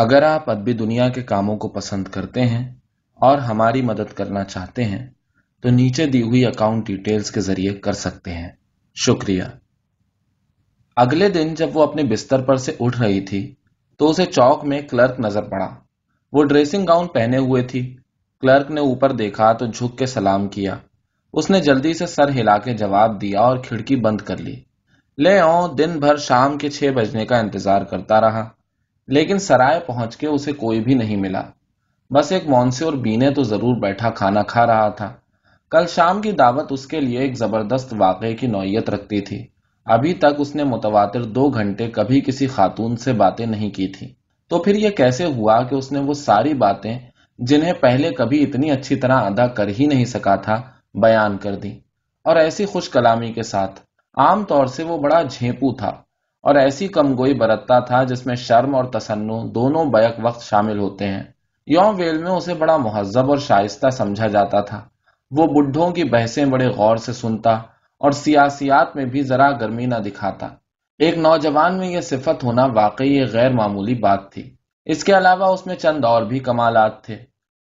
اگر آپ ادبی دنیا کے کاموں کو پسند کرتے ہیں اور ہماری مدد کرنا چاہتے ہیں، تو نیچے دی ہوئی اکاؤنٹ ڈیٹیلز کے ذریعے کر سکتے ہیں۔ شکریہ۔ اگلے دن جب وہ اپنے بستر پر سے اٹھ رہی تھی، تو اسے چوک میں کلرک نظر پڑا۔ وہ ڈریسنگ گاؤن پہنے ہوئے تھی۔ کلرک نے اوپر دیکھا تو جھک کے سلام کیا۔ اس نے جلدی سے سر ہلا کے جواب دیا اور کھڑکی بند کر لی۔ لے آؤ دن بھر شام کے چھ بجنے کا انتظار کرتا رہا۔ لیکن سرائے پہنچ کے اسے کوئی بھی نہیں ملا۔ بس ایک مونسے اور بینے تو ضرور بیٹھا کھانا کھا رہا تھا۔ کل شام کی دعوت اس کے لیے ایک زبردست واقعے کی نوعیت رکھتی تھی۔ ابھی تک اس نے متواتر دو گھنٹے کبھی کسی خاتون سے باتیں نہیں کی تھی تو پھر یہ کیسے ہوا کہ اس نے وہ ساری باتیں جنہیں پہلے کبھی اتنی اچھی طرح ادا کر ہی نہیں سکا تھا، بیان کر دی اور ایسی خوش کلامی کے ساتھ۔ عام طور سے وہ بڑا جھیپو تھا۔ اور ایسی کم گوئی برتتا تھا جس میں شرم اور تسنو دونوں بیک وقت شامل ہوتے ہیں۔ یوم ویل میں اسے بڑا مہذب اور شائستہ سمجھا جاتا تھا۔ وہ بڈھوں کی بحثیں بڑے غور سے سنتا اور سیاسیات میں بھی ذرا گرمی نہ دکھاتا۔ ایک نوجوان میں یہ صفت ہونا واقعی غیر معمولی بات تھی۔ اس کے علاوہ اس میں چند اور بھی کمالات تھے۔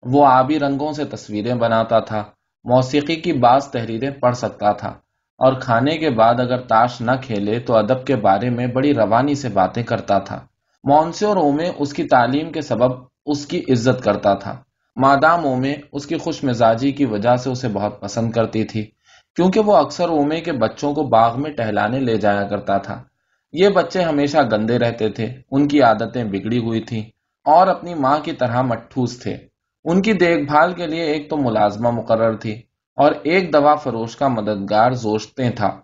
وہ آبی رنگوں سے تصویریں بناتا تھا۔ موسیقی کی بعض تحریریں پڑھ سکتا تھا۔ اور کھانے کے بعد اگر تاش نہ کھیلے تو ادب کے بارے میں بڑی روانی سے باتیں کرتا تھا۔ مونسے اور اومے اس کی تعلیم کے سبب اس کی عزت کرتا تھا۔ مادام اومے اس کی خوش مزاجی کی وجہ سے اسے بہت پسند کرتی تھی، کیونکہ وہ اکثر اومے کے بچوں کو باغ میں ٹہلانے لے جایا کرتا تھا۔ یہ بچے ہمیشہ گندے رہتے تھے، ان کی عادتیں بگڑی ہوئی تھی اور اپنی ماں کی طرح مٹھوس تھے۔ ان کی دیکھ بھال کے لیے ایک تو ملازمہ مقرر تھی۔ اور ایک دوا فروش کا مددگار زوشتے تھا۔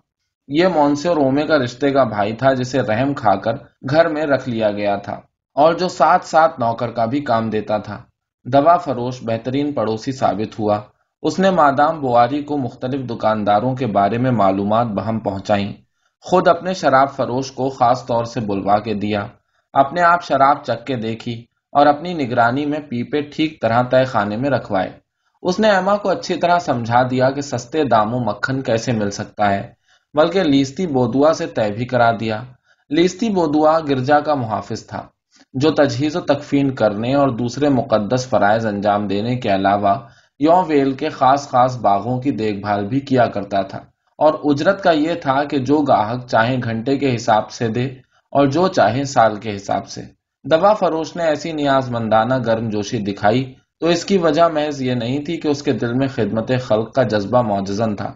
یہ مونسے اور اومے کا رشتے کا بھائی تھا جسے رحم کھا کر گھر میں رکھ لیا گیا تھا اور جو ساتھ ساتھ نوکر کا بھی کام دیتا تھا۔ دوا فروش بہترین پڑوسی ثابت ہوا۔ اس نے مادام بواری کو مختلف دکانداروں کے بارے میں معلومات بہم پہنچائیں۔ خود اپنے شراب فروش کو خاص طور سے بلوا کے دیا۔ اپنے آپ شراب چک کے دیکھی اور اپنی نگرانی میں پیپے ٹھیک طرح طے خانے میں رکھوائے۔ اس نے ایما کو اچھی طرح سمجھا دیا کہ سستے داموں مکھن کیسے مل سکتا ہے، بلکہ لیستی بودوا سے طے بھی کرا دیا۔ لیستی بودوا گرجا کا محافظ تھا، جو تجہیز و تکفین کرنے اور دوسرے مقدس فرائض انجام دینے کے علاوہ یو ویل کے خاص خاص باغوں کی دیکھ بھال بھی کیا کرتا تھا۔ اور اجرت کا یہ تھا کہ جو گاہک چاہے گھنٹے کے حساب سے دے اور جو چاہے سال کے حساب سے۔ دوا فروش نے ایسی نیاز مندانہ گرم جوشی دکھائی تو اس کی وجہ محض یہ نہیں تھی کہ اس کے دل میں خدمت خلق کا جذبہ معجزن تھا۔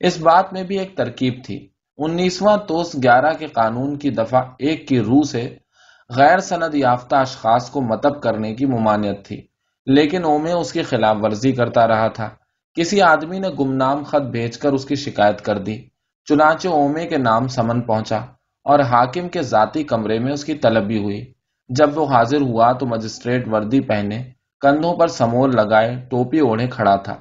اس بات میں بھی ایک ترکیب تھی۔ انیسواں توس گیارہ کے قانون کی دفعہ ایک کی روح سے غیر سند یافتہ اشخاص کو متب کرنے کی ممانعت تھی۔ لیکن اومے اس کی خلاف ورزی کرتا رہا تھا۔ کسی آدمی نے گمنام خط بھیج کر اس کی شکایت کر دی۔ چنانچہ اومے کے نام سمن پہنچا اور حاکم کے ذاتی کمرے میں اس کی طلبی ہوئی۔ جب وہ حاضر ہوا تو مجسٹریٹ وردی پہنے کندھوں پر سمور لگائے ٹوپی اوڑھے کھڑا تھا۔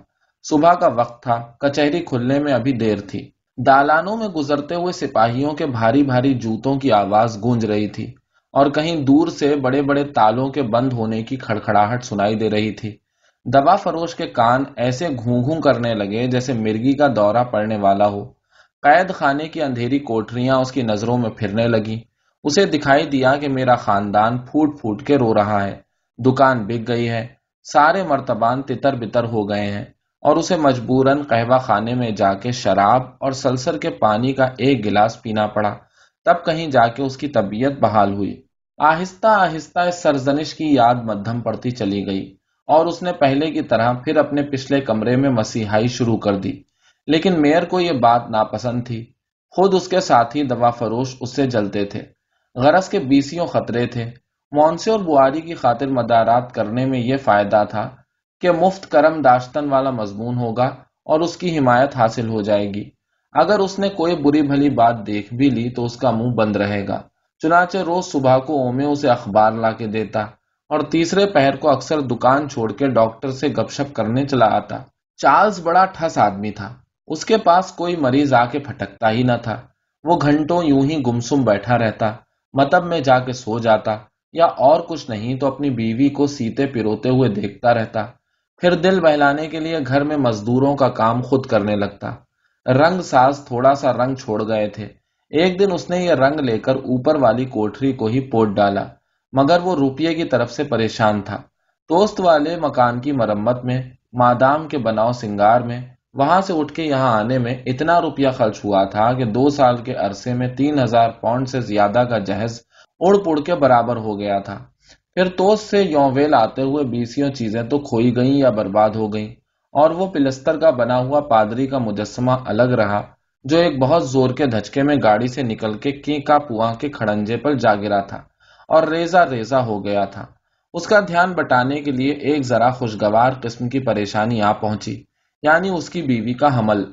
صبح کا وقت تھا، کچہری کھلنے میں ابھی دیر تھی۔ دالانوں میں گزرتے ہوئے سپاہیوں کے بھاری بھاری جوتوں کی آواز گونج رہی تھی اور کہیں دور سے بڑے بڑے تالوں کے بند ہونے کی کھڑکھڑاہٹ سنائی دے رہی تھی۔ دوا فروش کے کان ایسے گھوں گھوں کرنے لگے جیسے مرگی کا دورہ پڑنے والا ہو۔ قید خانے کی اندھیری کوٹریاں اس کی نظروں میں پھرنے لگی اسے دکھائی دیا کہ میرا خاندان پھوٹ پھوٹ کے رو رہا ہے۔ دکان بک گئی ہے۔ سارے مرتبان تتر بتر ہو گئے ہیں اور اسے مجبوراً قہوہ خانے میں جا کے شراب اور سلسر کے پانی کا ایک گلاس پینا پڑا۔ تب کہیں جا کے اس کی طبیعت بحال ہوئی۔ آہستہ آہستہ اس سرزنش کی یاد مدھم پڑتی چلی گئی اور اس نے پہلے کی طرح پھر اپنے پچھلے کمرے میں مسیحائی شروع کر دی۔ لیکن میئر کو یہ بات ناپسند تھی۔ خود اس کے ساتھی دوا فروش اس سے جلتے تھے۔ غرض کے بیسیوں خطرے تھے۔ مونسے اور بواری کی خاطر مدارات کرنے میں یہ فائدہ تھا کہ مفت کرم داشتن والا مضمون ہوگا اور اس کی حمایت حاصل ہو جائے گی۔ اگر اس نے کوئی بری بھلی بات دیکھ بھی لی تو اس کا منہ بند رہے گا۔ چنانچہ روز صبح کو اومے اسے اخبار لا کے دیتا اور تیسرے پہر کو اکثر دکان چھوڑ کے ڈاکٹر سے گپ شپ کرنے چلا آتا۔ چارلز بڑا ٹھس آدمی تھا۔ اس کے پاس کوئی مریض آ کے پھٹکتا ہی نہ تھا۔ وہ گھنٹوں یوں ہی گمسم بیٹھا رہتا۔ متب میں جا کے سو جاتا۔ یا اور کچھ نہیں تو اپنی بیوی کو سیتے پروتے ہوئے دیکھتا رہتا۔ پھر دل بہلانے کے لیے گھر میں مزدوروں کا کام خود کرنے لگتا۔ رنگ ساز تھوڑا سا رنگ چھوڑ گئے تھے۔ ایک دن اس نے یہ رنگ لے کر اوپر والی کوٹری کو ہی پوٹ ڈالا، مگر وہ روپیے کی طرف سے پریشان تھا۔ دوست والے مکان کی مرمت میں، مادام کے بناؤ سنگار میں، وہاں سے اٹھ کے یہاں آنے میں اتنا روپیہ خرچ ہوا تھا کہ دو سال کے عرصے میں تین ہزار پاؤنڈ سے زیادہ کا جہیز اڑ پڑ کے برابر ہو گیا تھا۔ پھر توست سے یوویل آتے ہوئے بیسیوں چیزیں تو کھوئی گئیں یا برباد ہو گئیں، اور وہ پلستر کا بنا ہوا پادری کا مجسمہ الگ رہا، جو ایک بہت زور کے دھچکے میں گاڑی سے نکل کے کی کا پواں کے کھڑنجے پر جا گرا تھا اور ریزا ریزا ہو گیا تھا۔ اس کا دھیان بٹانے کے لیے ایک ذرا خوشگوار قسم کی پریشانی آ پہنچی یعنی اس کی بیوی کا حمل۔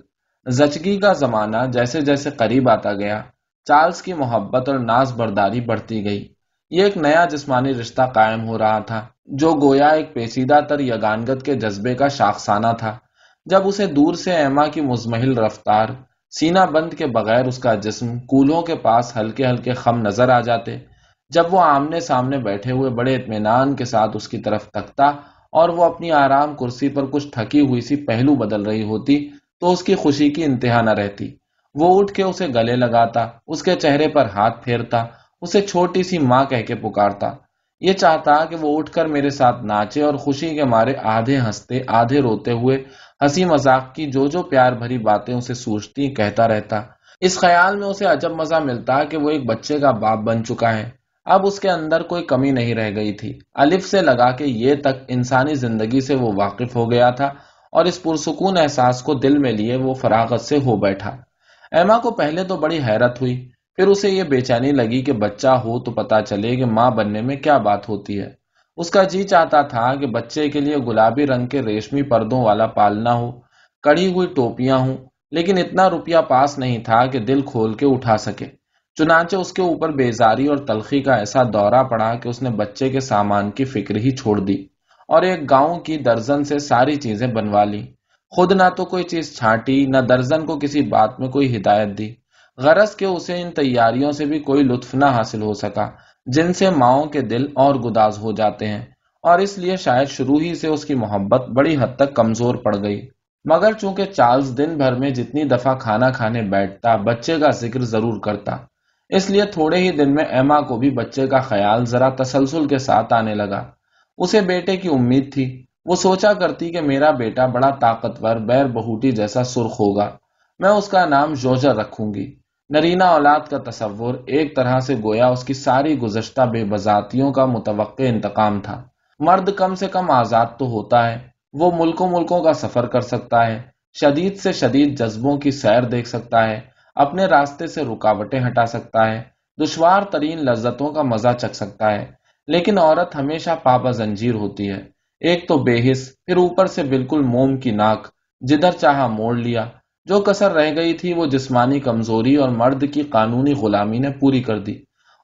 زچگی کا زمانہ جیسے جیسے قریب آتا گیا چارلز کی محبت اور ناز برداری بڑھتی گئی۔ یہ ایک نیا جسمانی رشتہ قائم ہو رہا تھا، جو گویا ایک پیچیدہ تر یگانگت کے جذبے کا شاخسانہ تھا۔ جب اسے دور سے ایما کی مزمحل رفتار سینا بند کے بغیر اس کا جسم کولوں کے پاس ہلکے ہلکے خم نظر آ جاتے، جب وہ آمنے سامنے بیٹھے ہوئے بڑے اطمینان کے ساتھ اس کی طرف تکتا اور وہ اپنی آرام کرسی پر کچھ تھکی ہوئی سی پہلو بدل رہی ہوتی، تو اس کی خوشی کی انتہا نہ رہتی۔ وہ اٹھ کے اسے گلے لگاتا، اس کے چہرے پر ہاتھ پھیرتا، اسے چھوٹی سی ماں کہہ کے پکارتا۔ یہ چاہتا کہ وہ اٹھ کر میرے ساتھ ناچے اور خوشی کے مارے آدھے ہنستے، آدھے روتے ہوئے ہنسی مذاق کی جو جو پیار بھری باتیں اسے سوچتی کہتا رہتا۔ اس خیال میں اسے عجب مزہ ملتا کہ وہ ایک بچے کا باپ بن چکا ہے۔ اب اس کے اندر کوئی کمی نہیں رہ گئی تھی۔ الف سے لگا کے یہ تک انسانی زندگی سے وہ واقف ہو گیا تھا اور اس پرسکون احساس کو دل میں لیے وہ فراغت سے ہو بیٹھا۔ ایما کو پہلے تو بڑی حیرت ہوئی، پھر اسے یہ بے چینی لگی کہ بچہ ہو تو پتا چلے کہ ماں بننے میں کیا بات ہوتی ہے۔ اس کا جی چاہتا تھا کہ بچے کے لیے گلابی رنگ کے ریشمی پردوں والا پالنا ہو، کڑی ہوئی ٹوپیاں ہوں، لیکن اتنا روپیہ پاس نہیں تھا کہ دل کھول کے اٹھا سکے۔ چنانچہ اس کے اوپر بیزاری اور تلخی کا ایسا دورہ پڑا کہ اس نے بچے کے سامان کی فکر ہی چھوڑ دی اور ایک گاؤں کی درزن سے ساری چیزیں بنوا لی خود نہ تو کوئی چیز چھانٹی، نہ درزن کو کسی بات میں کوئی ہدایت دی۔ غرض کے اسے ان تیاریوں سے بھی کوئی لطف نہ حاصل ہو سکا، جن سے ماؤں کے دل اور گداز ہو جاتے ہیں۔ اور اس لیے شاید شروع ہی سے اس کی محبت بڑی حد تک کمزور پڑ گئی۔ مگر چونکہ چارلز دن بھر میں جتنی دفعہ کھانا کھانے بیٹھتا، بچے کا ذکر ضرور کرتا، اس لیے تھوڑے ہی دن میں ایما کو بھی بچے کا خیال ذرا تسلسل کے ساتھ آنے لگا۔ اسے بیٹے کی امید تھی۔ وہ سوچا کرتی کہ میرا بیٹا بڑا طاقتور، بیر بہوٹی جیسا سرخ ہوگا۔ میں اس کا نام جوجر رکھوں گی۔ نرینا اولاد کا تصور ایک طرح سے گویا اس کی ساری گزشتہ بے بذاتیوں کا متوقع انتقام تھا۔ مرد کم سے کم آزاد تو ہوتا ہے۔ وہ ملکوں ملکوں کا سفر کر سکتا ہے۔ شدید سے شدید جذبوں کی سیر دیکھ سکتا ہے۔ اپنے راستے سے رکاوٹیں ہٹا سکتا ہے۔ دشوار ترین لذتوں کا مزہ چک سکتا ہے۔ لیکن عورت ہمیشہ پاپا زنجیر ہوتی ہے۔ ایک تو بے حص پھر اوپر سے بالکل موم کی ناک، جدھر چاہا موڑ لیا۔ جو کسر رہ گئی تھی، وہ جسمانی کمزوری اور مرد کی قانونی غلامی نے پوری کر دی۔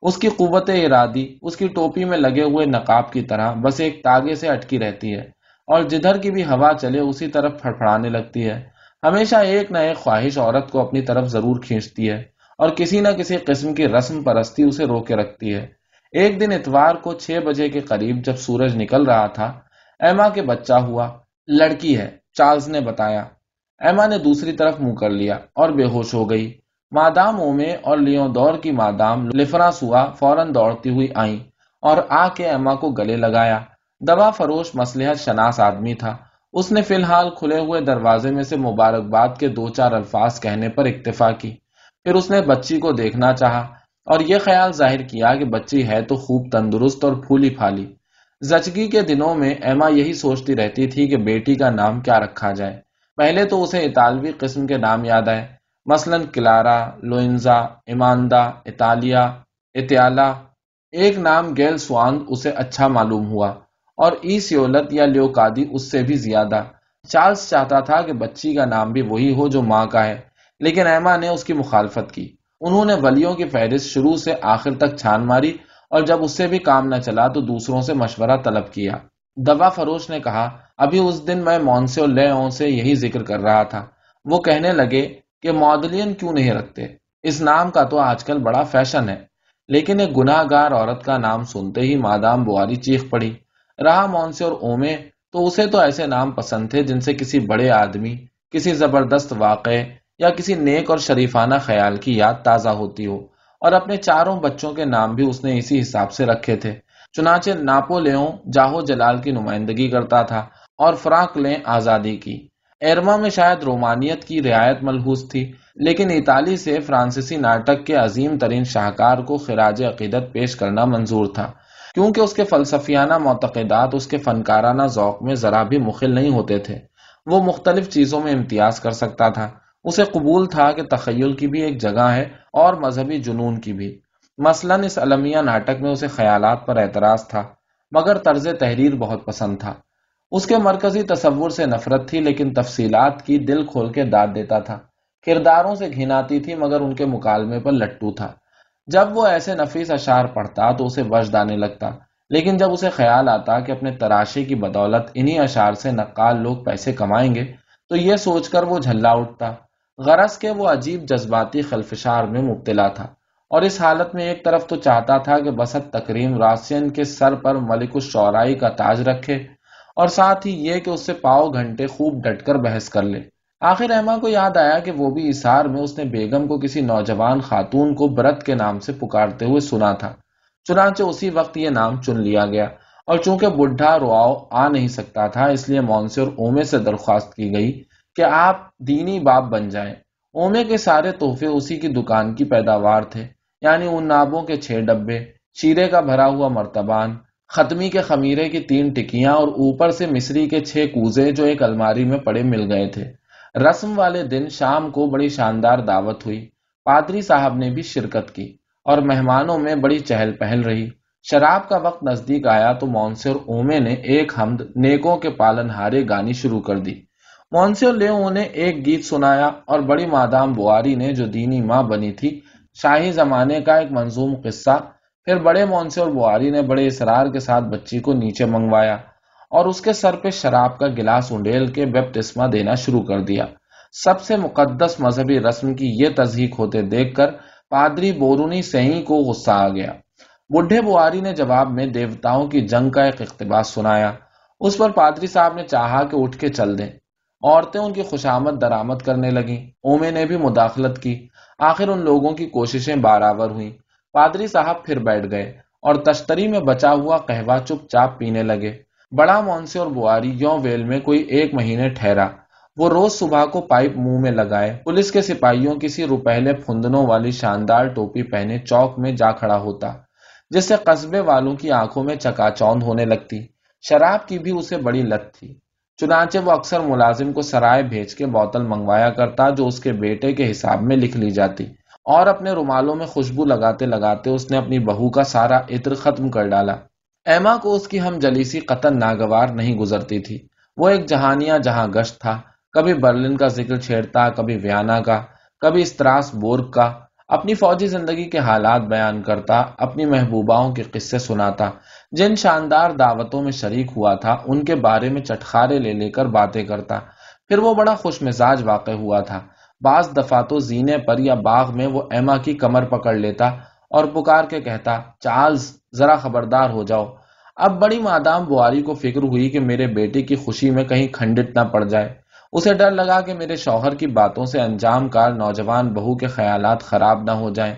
اس کی قوت ارادی، اس کی ٹوپی میں لگے ہوئے نقاب کی طرح بس ایک تاگے سے اٹکی رہتی ہے۔ اور جدھر کی بھی ہوا چلے، اسی طرف پھڑپڑانے لگتی ہے۔ ہمیشہ ایک نہ ایک خواہش عورت کو اپنی طرف ضرور کھینچتی ہے اور کسی نہ کسی قسم کی رسم پرستی اسے رو کے رکھتی ہے۔ ایک دن اتوار کو چھ بجے کے قریب جب سورج نکل رہا تھا ایما کے بچہ ہوا، لڑکی ہے، چارلز نے بتایا۔ ایما نے دوسری طرف منہ کر لیا اور بے ہوش ہو گئی۔ مادام اومے اور لیوں دور کی مادام لفرا سوا فوراً دوڑتی ہوئی آئیں اور آ کے ایما کو گلے لگایا۔ دوا فروش مسلحت شناس آدمی تھا۔ اس نے فی الحال کھلے ہوئے دروازے میں سے مبارکباد کے دو چار الفاظ کہنے پر اکتفا کی۔ پھر اس نے بچی کو دیکھنا چاہا اور یہ خیال ظاہر کیا کہ بچی ہے تو خوب تندرست اور پھولی پھالی۔ زچگی کے دنوں میں ایما یہی سوچتی رہتی تھی کہ بیٹی کا نام کیا رکھا جائے۔ پہلے تو اسے اطالوی قسم کے نام یاد آئے۔ مثلا کلارا، لوئنزا، ایماندا اطالیہ اتیالا۔ ایک نام گیل سواند اسے اچھا معلوم ہوا اور ای سیولت یا لیوکادی اس سے بھی زیادہ۔ چارلز چاہتا تھا کہ بچی کا نام بھی وہی ہو جو ماں کا ہے، لیکن ایما نے اس کی مخالفت کی۔ انہوں نے ولیوں کی فہرست شروع سے آخر تک چھان ماری اور جب اس سے بھی کام نہ چلا تو دوسروں سے مشورہ طلب کیا۔ دوا فروش نے کہا، ابھی اس دن میں مونسے اور لے سے یہی ذکر کر رہا تھا۔ وہ کہنے لگے کہ مودلین کیوں نہیں رکھتے؟ اس نام کا تو آج کل بڑا فیشن ہے۔ لیکن ایک گناہ گار عورت کا نام سنتے ہی مادام بواری چیخ پڑی۔ رہا مونسے اور اومے تو اسے تو ایسے نام پسند تھے جن سے کسی بڑے آدمی، کسی زبردست واقع یا کسی نیک اور شریفانہ خیال کی یاد تازہ ہوتی ہو۔ اور اپنے چاروں بچوں کے نام بھی اس نے اسی حساب سے رکھے تھے۔ چنانچہ ناپولیوں جاہو جلال کی نمائندگی کرتا تھا اور فراق لیں آزادی کی۔ ایرما میں شاید رومانیت کی رعایت ملحوظ تھی، لیکن اطالی سے فرانسیسی ناٹک کے عظیم ترین شاہکار کو خراج عقیدت پیش کرنا منظور تھا، کیونکہ اس کے فلسفیانہ معتقدات، اس کے فنکارانہ ذوق میں ذرا بھی مخل نہیں ہوتے تھے۔ وہ مختلف چیزوں میں امتیاز کر سکتا تھا۔ اسے قبول تھا کہ تخیل کی بھی ایک جگہ ہے اور مذہبی جنون کی بھی۔ مثلا اس المیہ ناٹک میں اسے خیالات پر اعتراض تھا، مگر طرز تحریر بہت پسند تھا۔ اس کے مرکزی تصور سے نفرت تھی، لیکن تفصیلات کی دل کھول کے داد دیتا تھا۔ کرداروں سے گھناتی تھی، مگر ان کے مکالمے پر لٹو تھا۔ جب وہ ایسے نفیس اشار پڑھتا تو اسے وجد آنے لگتا، لیکن جب اسے خیال آتا کہ اپنے تراشی کی بدولت انہی اشار سے نقال لوگ پیسے کمائیں گے، تو یہ سوچ کر وہ جھلا اٹھتا۔ غرض کے وہ عجیب جذباتی خلفشار میں مبتلا تھا اور اس حالت میں ایک طرف تو چاہتا تھا کہ بسط تکریم راسین کے سر پر ملک الشعرائی کا تاج رکھے اور ساتھ ہی یہ کہ اس سے پاؤ گھنٹے خوب ڈٹ کر بحث کر لے۔ آخر احما کو یاد آیا کہ وہ بھی اسار میں اس نے بیگم کو کسی نوجوان خاتون کو برت کے نام سے پکارتے ہوئے سنا تھا۔ چنانچہ اسی وقت یہ نام چن لیا گیا اور چونکہ بڈھا رواؤ آ نہیں سکتا تھا، اس لیے مونسی اور اومے سے درخواست کی گئی کہ آپ دینی باپ بن جائیں۔ اومے کے سارے تحفے اسی کی دکان کی پیداوار تھے یعنی ان نابوں کے چھ ڈبے، چیرے کا بھرا ہوا مرتبان، ختمی کے خمیرے کی تین ٹکیاں اور اوپر سے مصری کے چھ کوزے جو ایک الماری میں پڑے مل گئے تھے۔ رسم والے دن شام کو بڑی شاندار دعوت ہوئی۔ پادری صاحب نے بھی شرکت کی اور مہمانوں میں بڑی چہل پہل رہی۔ شراب کا وقت نزدیک آیا تو مونسر اومے نے ایک حمد نیکوں کے پالن ہارے گانی شروع کر دی۔ مونسر لیو نے ایک گیت سنایا اور بڑی مادام بواری نے جو دینی ماں بنی تھی، شاہی زمانے کا ایک منظوم قصہ۔ پھر بڑے مونسے اور بواری نے بڑے اصرار کے ساتھ بچی کو نیچے منگوایا اور اس کے سر پہ شراب کا گلاس انڈیل کے بیپٹسما دینا شروع کر دیا۔ سب سے مقدس مذہبی رسم کی یہ تصدیق ہوتے دیکھ کر پادری بورونی سہی کو غصہ آ گیا۔ بڈھے بواری نے جواب میں دیوتاؤں کی جنگ کا ایک اقتباس سنایا۔ اس پر پادری صاحب نے چاہا کہ اٹھ کے چل دیں۔ عورتیں ان کی خوشامد درامد کرنے لگیں۔ اومے نے بھی مداخلت کی۔ آخر ان لوگوں کی کوششیں بارآور ہوئیں۔ پادری صاحب پھر بیٹھ گئے اور تشتری میں بچا ہوا قہوہ چپ چاپ پینے لگے۔ بڑا مونسی اور بواری یوں ویل میں کوئی ایک مہینے ٹھہرا۔ وہ روز صبح کو پائپ منہ میں لگائے۔ پولیس کے سپاہیوں کسی روپہلے پھندنوں والی شاندار ٹوپی پہنے چوک میں جا کھڑا ہوتا، جس سے قصبے والوں کی آنکھوں میں چکا چوند ہونے لگتی۔ شراب کی بھی اسے بڑی لت تھی۔ چنانچہ وہ اکثر ملازم کو سرائے بھیج کے بوتل منگوایا کرتا جو اس کے بیٹے کے حساب میں لکھ لی جاتی اور اپنے رومالوں میں خوشبو لگاتے لگاتے اس نے اپنی بہو کا سارا عطر ختم کر ڈالا۔ ایما کو اس کی ہم جلیسی قطن ناگوار نہیں گزرتی تھی۔ وہ ایک جہانیاں جہاں گشت تھا۔ کبھی برلن کا ذکر چھیڑتا، کبھی ویانا کا، کبھی استراس بورگ کا۔ اپنی فوجی زندگی کے حالات بیان کرتا، اپنی محبوباؤں کے قصے سناتا۔ جن شاندار دعوتوں میں شریک ہوا تھا، ان کے بارے میں چٹخارے لے لے کر باتیں کرتا۔ پھر وہ بڑا خوش مزاج واقع ہوا تھا۔ بعض دفعہ تو زینے پر یا باغ میں وہ ایما کی کمر پکڑ لیتا اور پکار کے کہتا، چارلز، ذرا خبردار ہو جاؤ۔ اب بڑی مادام بواری کو فکر ہوئی کہ میرے بیٹے کی خوشی میں کہیں کھنڈت نہ پڑ جائے۔ اسے ڈر لگا کہ میرے شوہر کی باتوں سے انجام کار نوجوان بہو کے خیالات خراب نہ ہو جائیں۔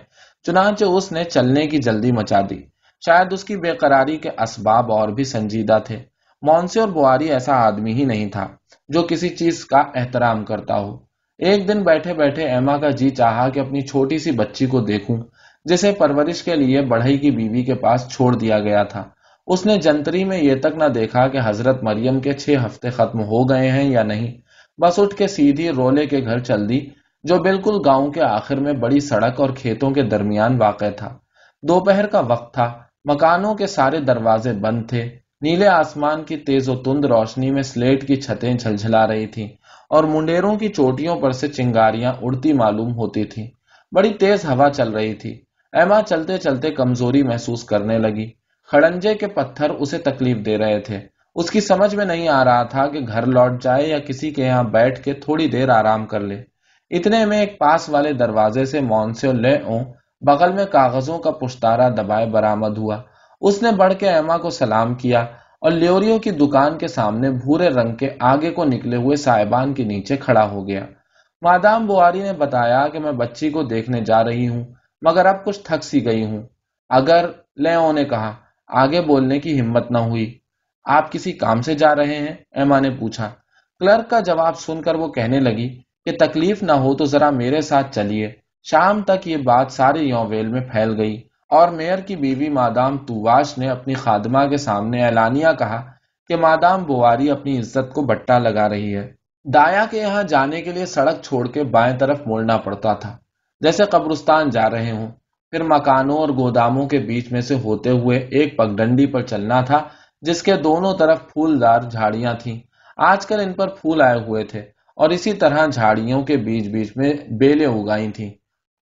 چنانچہ اس نے چلنے کی جلدی مچا دی۔ شاید اس کی بے قراری کے اسباب اور بھی سنجیدہ تھے۔ مونسی اور بواری ایسا آدمی ہی نہیں تھا جو کسی چیز کا احترام کرتا ہو۔ ایک دن بیٹھے بیٹھے ایما کا جی چاہا کہ اپنی چھوٹی سی بچی کو دیکھوں، جسے پرورش کے لیے بڑھئی کی بیوی کے پاس چھوڑ دیا گیا تھا۔ اس نے جنتری میں یہ تک نہ دیکھا کہ حضرت مریم کے چھ ہفتے ختم ہو گئے ہیں یا نہیں۔ بس اٹھ کے سیدھی رولے کے گھر چل دی، جو بالکل گاؤں کے آخر میں بڑی سڑک اور کھیتوں کے درمیان واقع تھا۔ دوپہر کا وقت تھا۔ مکانوں کے سارے دروازے بند تھے۔ نیلے آسمان کی تیز و تند روشنی میں سلیٹ کی چھتیں جھلجھلا رہی تھیں اور منڈیروں کی چوٹیوں پر سے چنگاریاں اڑتی معلوم ہوتی تھی بڑی تیز ہوا چل رہی تھی۔ ایما چلتے چلتے کمزوری محسوس کرنے لگی۔ کھڑنجے کے پتھر اسے تکلیف دے رہے تھے۔ اس کی سمجھ میں نہیں آ رہا تھا کہ گھر لوٹ جائے یا کسی کے یہاں بیٹھ کے تھوڑی دیر آرام کر لے۔ اتنے میں ایک پاس والے دروازے سے مونسو لے او بغل میں کاغذوں کا پشتارا دبائے برامد ہوا۔ اس نے بڑھ کے ایما کو سلام کیا اور لیوریو کی دکان کے سامنے بھورے رنگ کے آگے کو نکلے ہوئے صاحبان کے نیچے کھڑا ہو گیا۔ مادام بواری نے بتایا کہ میں بچی کو دیکھنے جا رہی ہوں، مگر اب کچھ تھک سی گئی ہوں۔ اگر لیو نے کہا، آگے بولنے کی ہمت نہ ہوئی۔ آپ کسی کام سے جا رہے ہیں؟ ایما نے پوچھا۔ کلرک کا جواب سن کر وہ کہنے لگی کہ تکلیف نہ ہو تو ذرا میرے ساتھ چلیے۔ شام تک یہ بات سارے یوویل میں پھیل گئی اور میئر کی بیوی مادام تواش نے اپنی خادمہ کے سامنے اعلانیہ کہا کہ مادام بواری اپنی عزت کو بٹا لگا رہی ہے۔ دایا کے یہاں جانے کے لیے سڑک چھوڑ کے بائیں طرف مڑنا پڑتا تھا۔ جیسے قبرستان جا رہے ہوں، پھر مکانوں اور گوداموں کے بیچ میں سے ہوتے ہوئے ایک پگڈنڈی پر چلنا تھا، جس کے دونوں طرف پھولدار جھاڑیاں تھیں۔ آج کل ان پر پھول آئے ہوئے تھے اور اسی طرح جھاڑیوں کے بیچ بیچ میں بیلیں اگائی تھیں۔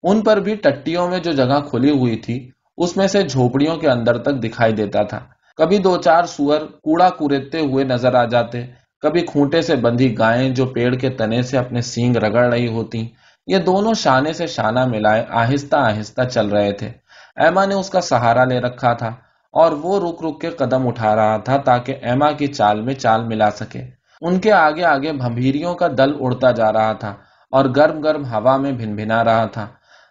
ان پر بھی ٹٹیوں میں جو جگہ کھلی ہوئی تھی، اس میں سے جھوپڑیوں کے اندر تک دکھائی دیتا تھا۔ کبھی دو چار سور کوڑا کوریتے ہوئے نظر آ جاتے، کبھی کھوٹے سے بندھی گائیں جو پیڑ کے تنے سے اپنے سینگ رگڑ رہی ہوتی۔ یہ دونوں شانے سے شانہ ملائے آہستہ آہستہ چل رہے تھے۔ ایما نے اس کا سہارا لے رکھا تھا اور وہ رک رک کے قدم اٹھا رہا تھا تاکہ ایما کی چال میں چال ملا سکے۔ ان کے آگے آگے بھمبیریوں کا دل اڑتا جا رہا تھا اور گرم گرم ہوا میں بھن بھنا رہا تھا۔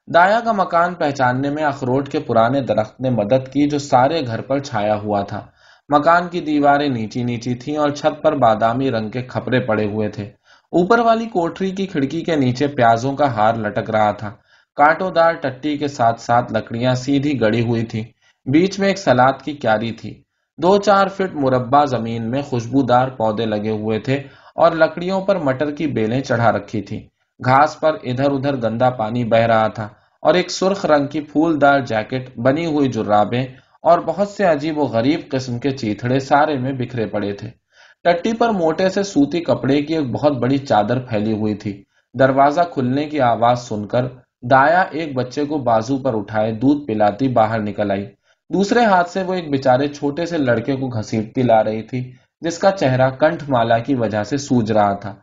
دایا کا مکان پہچاننے میں اخروٹ کے پرانے درخت نے مدد کی جو سارے گھر پر چھایا ہوا تھا۔ مکان کی دیواریں نیچی نیچی تھیں اور چھت پر بادامی رنگ کے کھپرے پڑے ہوئے تھے۔ اوپر والی کوٹری کی کھڑکی کے نیچے پیازوں کا ہار لٹک رہا تھا۔ کانٹوں دار ٹٹی کے ساتھ ساتھ لکڑیاں سیدھی گڑی ہوئی تھی بیچ میں ایک سلاد کی کیاری تھی۔ دو چار فٹ مربع زمین میں خوشبودار پودے لگے ہوئے تھے اور لکڑیوں پر مٹر کی بیلیں چڑھا رکھی تھی گھاس پر ادھر ادھر گندا پانی بہ رہا تھا اور ایک سرخ رنگ کی پھول دار جیکٹ بنی ہوئی جرابیں اور بہت سے عجیب و غریب قسم کے چیتڑے سارے میں بکھرے پڑے تھے۔ ٹٹی پر موٹے سے سوتی کپڑے کی ایک بہت بڑی چادر پھیلی ہوئی تھی۔ دروازہ کھلنے کی آواز سن کر دایا ایک بچے کو بازو پر اٹھائے دودھ پلاتی باہر نکل آئی۔ دوسرے ہاتھ سے وہ ایک بےچارے چھوٹے سے لڑکے کو گھسیٹتی لا رہی تھی، جس کا چہرہ کنٹھ مالا کی وجہ سے سوج رہا تھا۔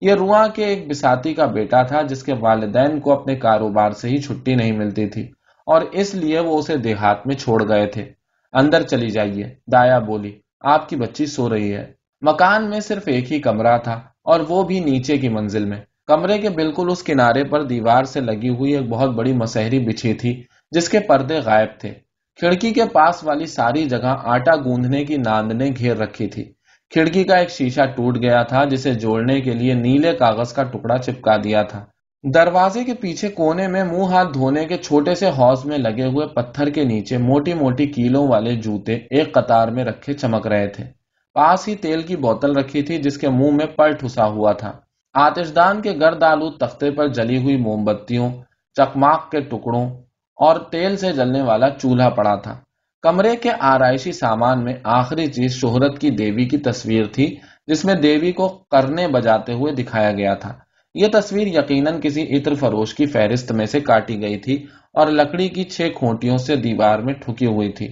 یہ رواں کے ایک بساتی کا بیٹا تھا جس کے والدین کو اپنے کاروبار سے ہی چھٹی نہیں ملتی تھی اور اس لیے وہ اسے دیہات میں چھوڑ گئے تھے۔ اندر چلی جائیے، دایا بولی، آپ کی بچی سو رہی ہے۔ مکان میں صرف ایک ہی کمرہ تھا اور وہ بھی نیچے کی منزل میں۔ کمرے کے بالکل اس کنارے پر دیوار سے لگی ہوئی ایک بہت بڑی مسحری بچھی تھی جس کے پردے غائب تھے۔ کھڑکی کے پاس والی ساری جگہ آٹا گوندنے کی ناند نے گھیر رکھی تھی۔ کھڑکی کا ایک شیشہ ٹوٹ گیا تھا جسے جوڑنے کے لیے نیلے کاغذ کا ٹکڑا چپکا دیا تھا۔ دروازے کے پیچھے کونے میں منہ ہاتھ دھونے کے چھوٹے سے حوض میں لگے ہوئے پتھر کے نیچے موٹی موٹی کیلوں والے جوتے ایک قطار میں رکھے چمک رہے تھے۔ پاس ہی تیل کی بوتل رکھی تھی جس کے منہ میں پل ٹھسا ہوا تھا۔ آتش دان کے گرد آلو تختے پر جلی ہوئی موم بتیوں، چکماک کے ٹکڑوں اور تیل سے جلنے والا چولہا پڑا تھا۔ کمرے کے آرائشی سامان میں آخری چیز شہرت کی دیوی کی تصویر تھی، جس میں دیوی کو کرنے بجاتے ہوئے دکھایا گیا تھا۔ یہ تصویر یقیناً کسی عطر فروش کی فہرست میں سے کاٹی گئی تھی اور لکڑی کی چھ کھوٹیوں سے دیوار میں ٹھکی ہوئی تھی۔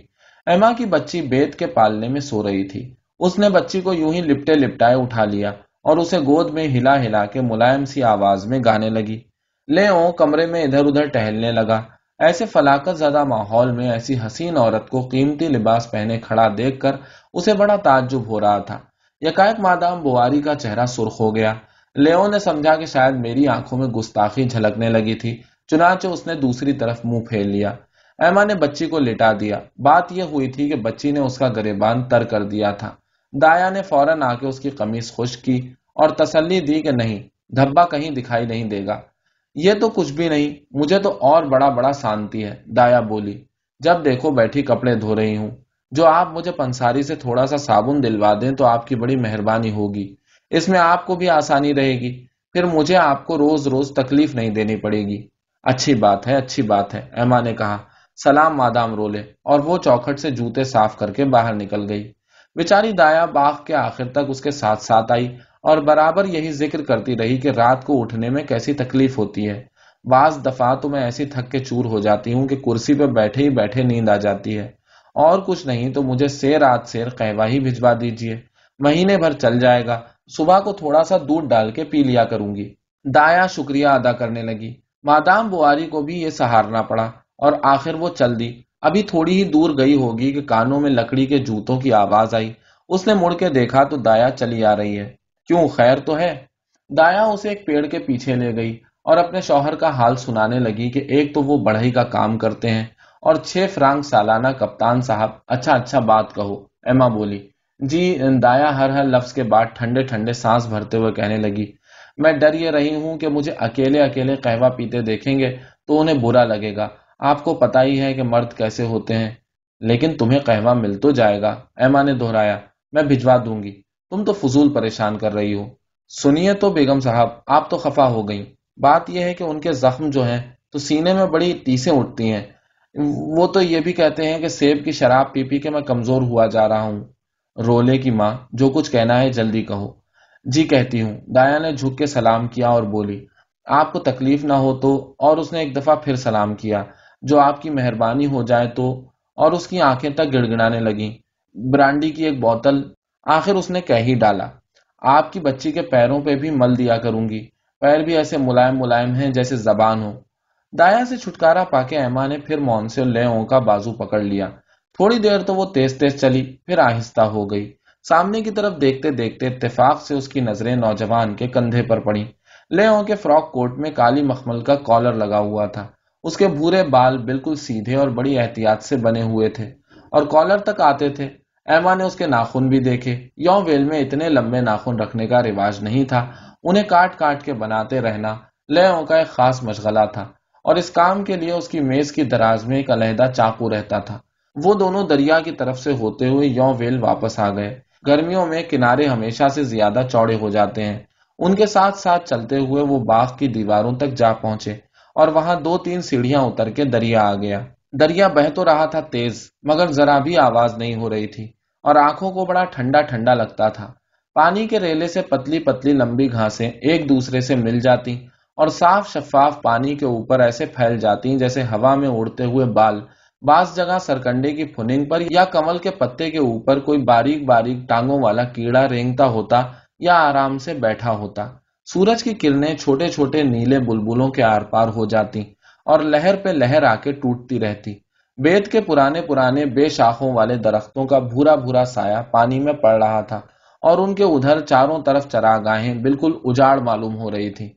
ایما کی بچی بیت کے پالنے میں سو رہی تھی۔ اس نے بچی کو یوں ہی لپٹے لپٹائے اٹھا لیا اور اسے گود میں ہلا ہلا کے ملائم سی آواز میں گانے لگی۔ لے او کمرے میں ادھر ادھر ٹہلنے لگا۔ ایسے فلاقت زدہ ماحول میں ایسی حسین عورت کو قیمتی لباس پہنے کھڑا دیکھ کر اسے بڑا تعجب ہو رہا تھا۔ یکائک مادام بواری کا چہرہ سرخ ہو گیا۔ لیو نے سمجھا کہ شاید میری آنکھوں میں گستاخی جھلکنے لگی تھی، چنانچہ اس نے دوسری طرف منہ پھیل لیا۔ ایما نے بچی کو لٹا دیا۔ بات یہ ہوئی تھی کہ بچی نے اس کا گریبان تر کر دیا تھا۔ دایا نے فوراً آ کے اس کی قمیص خشک کی اور تسلی دی کہ نہیں، دھبا کہیں دکھائی نہیں دے گا۔ یہ تو کچھ بھی نہیں، مجھے تو اور بڑا بڑا شانتی ہے، دایا بولی۔ جب دیکھو بیٹھی کپڑے دھو رہی ہوں۔ جو آپ مجھے پنساری سے تھوڑا سا صابن دلوا دیں تو آپ کی بڑی مہربانی ہوگی۔ اس میں آپ کو بھی آسانی رہے گی۔ پھر مجھے آپ کو روز روز تکلیف نہیں دینی پڑے گی۔ اچھی بات ہے، اچھی بات ہے ایما نے کہا۔ سلام مادام رولے۔ اور وہ چوکھٹ سے جوتے صاف کر کے باہر نکل گئی۔ بیچاری دایا باغ کے آخر تک اس کے ساتھ ساتھ آئی۔ اور برابر یہی ذکر کرتی رہی کہ رات کو اٹھنے میں کیسی تکلیف ہوتی ہے۔ بعض دفعہ تو میں ایسی تھک کے چور ہو جاتی ہوں کہ کرسی پہ بیٹھے ہی بیٹھے نیند آ جاتی ہے۔ اور کچھ نہیں تو مجھے سیر رات سیر قہوہ ہی بھجوا دیجیے مہینے بھر چل جائے گا۔ صبح کو تھوڑا سا دودھ ڈال کے پی لیا کروں گی۔ دایا شکریہ ادا کرنے لگی۔ مادام بواری کو بھی یہ سہارنا پڑا اور آخر وہ چل دی۔ ابھی تھوڑی ہی دور گئی ہوگی کہ کانوں میں لکڑی کے جوتوں کی آواز آئی۔ اس نے مڑ کے دیکھا تو دایا چلی آ رہی ہے۔ کیوں خیر تو ہے؟ دایا اسے ایک پیڑ کے پیچھے لے گئی اور اپنے شوہر کا حال سنانے لگی کہ ایک تو وہ بڑھئی کا کام کرتے ہیں اور چھ فرانک سالانہ کپتان صاحب اچھا اچھا بات کہو۔ ایما بولی جی دایا ہر ہر لفظ کے بعد ٹھنڈے ٹھنڈے سانس بھرتے ہوئے کہنے لگی، میں ڈر یہ رہی ہوں کہ مجھے اکیلے اکیلے قہوہ پیتے دیکھیں گے تو انہیں برا لگے گا۔ آپ کو پتا ہی ہے کہ مرد کیسے ہوتے ہیں، لیکن تمہیں قہوہ مل تو جائے گا۔ ایما نے دہرایا، میں بھجوا دوں گی۔ تم تو فضول پریشان کر رہی ہو۔ سنیے تو بیگم صاحب، آپ تو خفا ہو گئی بات یہ ہے کہ ان کے زخم جو ہیں، تو سینے میں بڑی تیسیں اٹھتی ہیں۔ وہ تو یہ بھی کہتے ہیں کہ سیب کی شراب پی پی کے میں کمزور ہوا جا رہا ہوں۔ رولے کی ماں، جو کچھ کہنا ہے جلدی کہو۔ جی کہتی ہوں، دایا نے جھک کے سلام کیا اور بولی، آپ کو تکلیف نہ ہو تو، اور اس نے ایک دفعہ پھر سلام کیا۔ جو آپ کی مہربانی ہو جائے تو، اور اس کی آنکھیں تک گڑ گڑانے لگی برانڈی کی ایک بوتل آخر اس نے کہہ ہی ڈالا، آپ کی بچی کے پیروں پہ بھی مل دیا کروں گی۔ پیر بھی ایسے ملائم ملائم ہیں جیسے زبان ہو۔ دایا سے چھٹکارا پا کے ایما نے پھر مون سے لے کا بازو پکڑ لیا۔ تھوڑی دیر تو وہ تیز تیز چلی، پھر آہستہ ہو گئی۔ سامنے کی طرف دیکھتے دیکھتے اتفاق سے اس کی نظریں نوجوان کے کندھے پر پڑی لے کے فراک کوٹ میں کالی مخمل کا کالر لگا ہوا تھا۔ اس کے بھورے بال بالکل سیدھے اور بڑی احتیاط سے بنے ہوئے تھے اور کالر تک آتے تھے۔ ایما نے اس کے ناخن بھی دیکھے۔ یوں ویل میں اتنے لمبے ناخن رکھنے کا رواج نہیں تھا۔ انہیں کاٹ کاٹ کے بناتے رہنا لے کا ایک خاص مشغلہ تھا۔ اور اس کام کے لیے اس کی میز کی دراز میں ایک علیحدہ چاقو رہتا تھا۔ وہ دونوں دریا کی طرف سے ہوتے ہوئے یوں ویل واپس آ گئے۔ گرمیوں میں کنارے ہمیشہ سے زیادہ چوڑے ہو جاتے ہیں۔ ان کے ساتھ ساتھ چلتے ہوئے وہ باغ کی دیواروں تک جا پہنچے اور وہاں دو تین سیڑھیاں اتر کے دریا آ گیا۔ دریا بہ تو رہا تھا تیز، مگر ذرا بھی آواز نہیں ہو رہی تھی۔ اور آنکھوں کو بڑا ٹھنڈا ٹھنڈا لگتا تھا۔ پانی کے ریلے سے پتلی پتلی لمبی گھاسیں ایک دوسرے سے مل جاتی اور صاف شفاف پانی کے اوپر ایسے پھیل جاتی جیسے ہوا میں اڑتے ہوئے بال۔ بعض جگہ سرکنڈے کی پھننگ پر یا کمل کے پتے کے اوپر کوئی باریک باریک ٹانگوں والا کیڑا رینگتا ہوتا یا آرام سے بیٹھا ہوتا۔ سورج کی کرنیں چھوٹے چھوٹے نیلے بلبلوں کے آر پار ہو جاتی اور لہر پہ لہر آ کے ٹوٹتی رہتی۔ بیت کے پرانے پرانے بے شاخوں والے درختوں کا بھورا بھورا سایہ پانی میں پڑ رہا تھا اور ان کے ادھر چاروں طرف چراگاہیں بالکل اجاڑ معلوم ہو رہی تھی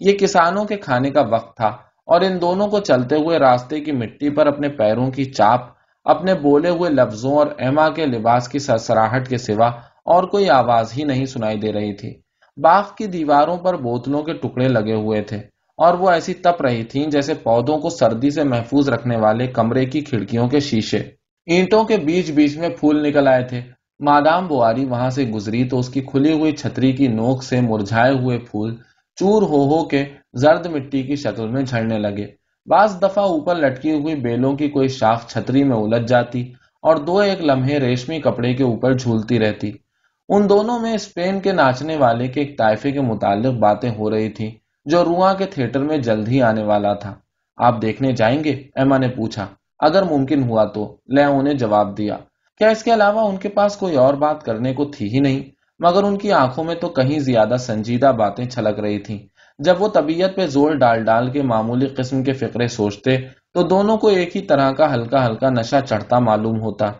یہ کسانوں کے کھانے کا وقت تھا اور ان دونوں کو چلتے ہوئے راستے کی مٹی پر اپنے پیروں کی چاپ، اپنے بولے ہوئے لفظوں اور ایما کے لباس کی سرسراہٹ کے سوا اور کوئی آواز ہی نہیں سنائی دے رہی تھی۔ باغ کی دیواروں پر بوتلوں کے ٹکڑے لگے ہوئے تھے۔ اور وہ ایسی تپ رہی تھیں جیسے پودوں کو سردی سے محفوظ رکھنے والے کمرے کی کھڑکیوں کے شیشے۔ اینٹوں کے بیچ بیچ میں پھول نکل آئے تھے۔ مادام بواری وہاں سے گزری تو اس کی کھلی ہوئی چھتری کی نوک سے مرجھائے ہوئے پھول چور ہو ہو کے زرد مٹی کی شکل میں جھڑنے لگے۔ بعض دفعہ اوپر لٹکی ہوئی بیلوں کی کوئی شاخ چھتری میں الجھ جاتی اور دو ایک لمحے ریشمی کپڑے کے اوپر جھولتی رہتی۔ ان دونوں میں اسپین کے ناچنے والے کے ایک طائفے کے متعلق باتیں ہو رہی تھی جو رواں کے تھیٹر میں جلد ہی آنے والا تھا۔ آپ دیکھنے جائیں گے؟ ایما نے پوچھا۔ اگر ممکن ہوا تو؟ لیو نے جواب دیا۔ کیا اس کے علاوہ ان کے پاس کوئی اور بات کرنے کو تھی ہی نہیں؟ مگر ان کی آنکھوں میں تو کہیں زیادہ سنجیدہ باتیں چھلک رہی تھیں۔ جب وہ طبیعت پہ زور ڈال ڈال کے معمولی قسم کے فکرے سوچتے، تو دونوں کو ایک ہی طرح کا ہلکا ہلکا نشہ چڑھتا معلوم ہوتا۔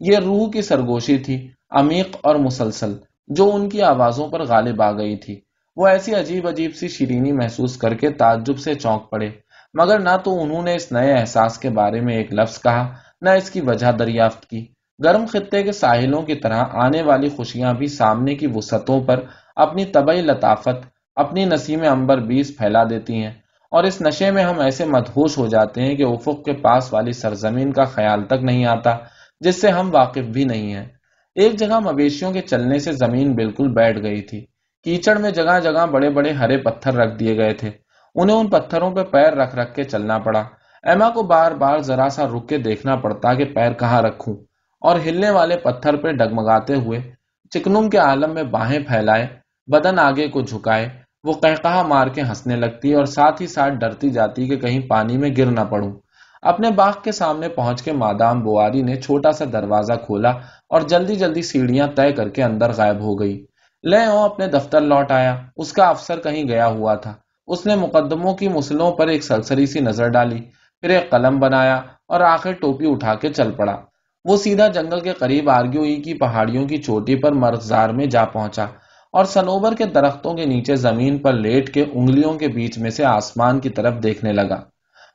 یہ روح کی سرگوشی تھی، عمیق اور مسلسل، جو ان کی آوازوں پر غالب آ گئی تھی۔ وہ ایسی عجیب عجیب سی شیرینی محسوس کر کے تعجب سے چونک پڑے۔ مگر نہ تو انہوں نے اس نئے احساس کے بارے میں ایک لفظ کہا، نہ اس کی وجہ دریافت کی۔ گرم خطے کے ساحلوں کی طرح آنے والی خوشیاں بھی سامنے کی وسطوں پر اپنی طبعی لطافت، اپنی نسیم امبر بیس پھیلا دیتی ہیں۔ اور اس نشے میں ہم ایسے مدہوش ہو جاتے ہیں کہ افق کے پاس والی سرزمین کا خیال تک نہیں آتا، جس سے ہم واقف بھی نہیں ہیں۔ ایک جگہ مویشیوں کے چلنے سے زمین بالکل بیٹھ گئی تھی۔ کیچڑ میں جگہ جگہ بڑے بڑے ہرے پتھر رکھ دیے گئے تھے۔ انہیں ان پتھروں پہ پیر رکھ رکھ کے چلنا پڑا۔ ایما کو بار بار ذرا سا رک کے دیکھنا پڑتا کہ پیر کہاں رکھوں۔ اور ہلنے والے پتھر پہ ڈگمگاتے ہوئے چکنم کے عالم میں باہیں پھیلائے، بدن آگے کو جھکائے، وہ کہا مار کے ہنسنے لگتی اور ساتھ ہی ساتھ ڈرتی جاتی کہ کہیں پانی میں گر نہ پڑوں۔ اپنے باغ کے سامنے پہنچ کے مادام بواری نے چھوٹا سا دروازہ کھولا اور جلدی جلدی سیڑھیاں طے کر کے اندر غائب ہو گئی۔ لے او اپنے دفتر لوٹ آیا۔ اس کا افسر کہیں گیا ہوا تھا۔ اس نے مقدموں کی مسلوں پر ایک سلسری سی نظر ڈالی، پھر ایک قلم بنایا اور آخر ٹوپی اٹھا کے چل پڑا۔ وہ سیدھا جنگل کے قریب آرگیو کی پہاڑیوں کی چوٹی پر مرغزار میں جا پہنچا اور سنوبر کے درختوں کے نیچے زمین پر لیٹ کے انگلیوں کے بیچ میں سے آسمان کی طرف دیکھنے لگا۔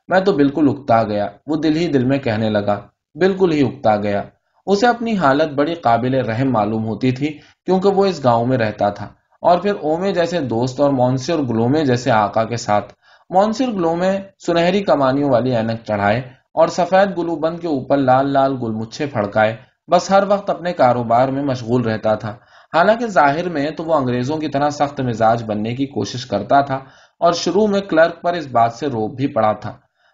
میں تو بالکل اکتا گیا۔ وہ دل ہی دل میں کہنے لگا، بالکل ہی اکتا گیا۔ اسے اپنی حالت بڑی قابل رحم معلوم ہوتی تھی کیونکہ وہ اس گاؤں میں رہتا تھا۔ اور پھر اومے جیسے دوست اور مونسی اور گلومے جیسے آقا کے ساتھ۔ مونسی اور گلومے سنہری کمانیوں والی اینک چڑھائے اور سفید گلو بند کے اوپر لال لال گل مچھے پھڑکائے۔ بس ہر وقت اپنے کاروبار میں مشغول رہتا تھا۔ حالانکہ ظاہر میں تو وہ انگریزوں کی طرح سخت مزاج بننے کی کوشش کرتا تھا اور شروع میں کلرک پر اس بات سے روپ بھی پڑا تھا۔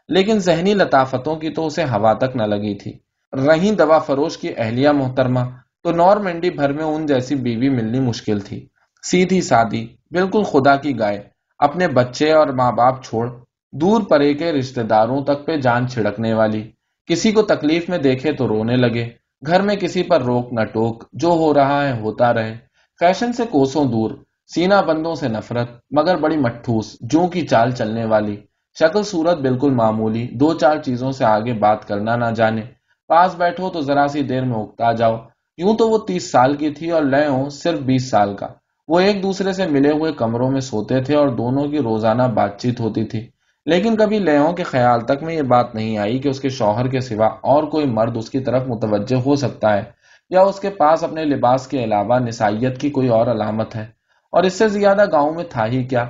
لیکن ذہنی لطافتوں کی تو اسے ہوا تک نہ لگی تھی۔ رہی دوا فروش کی اہلیہ محترمہ، تو نور منڈی بھر میں ان جیسی بیوی ملنی مشکل تھی۔ سیدھی سادی، بالکل خدا کی گائے۔ اپنے بچے اور ماں باپ چھوڑ، دور پرے کے رشتے داروں تک پہ جان چھڑکنے والی۔ کسی کو تکلیف میں دیکھے تو رونے لگے۔ گھر میں کسی پر روک نہ ٹوک، جو ہو رہا ہے ہوتا رہے۔ فیشن سے کوسوں دور سینا بندوں سے نفرت، مگر بڑی مٹھوس جو کی چال چلنے والی۔ شکل صورت بالکل معمولی، دو چار چیزوں سے آگے بات کرنا نہ جانے۔ پاس بیٹھو تو ذرا سی دیر میں اگتا جاؤ۔ یوں تو وہ تیس سال کی تھی اور لے ہوں صرف بیس سال کا۔ وہ ایک دوسرے سے ملے ہوئے کمروں میں سوتے تھے اور دونوں کی روزانہ بات چیت ہوتی تھی۔ لیکن کبھی لیوں کے خیال تک میں یہ بات نہیں آئی کہ اس کے شوہر کے سوا اور کوئی مرد اس کی طرف متوجہ ہو سکتا ہے یا اس کے پاس اپنے لباس کے علاوہ نسائیت کی کوئی اور علامت ہے۔ اور اس سے زیادہ گاؤں میں تھا ہی کیا۔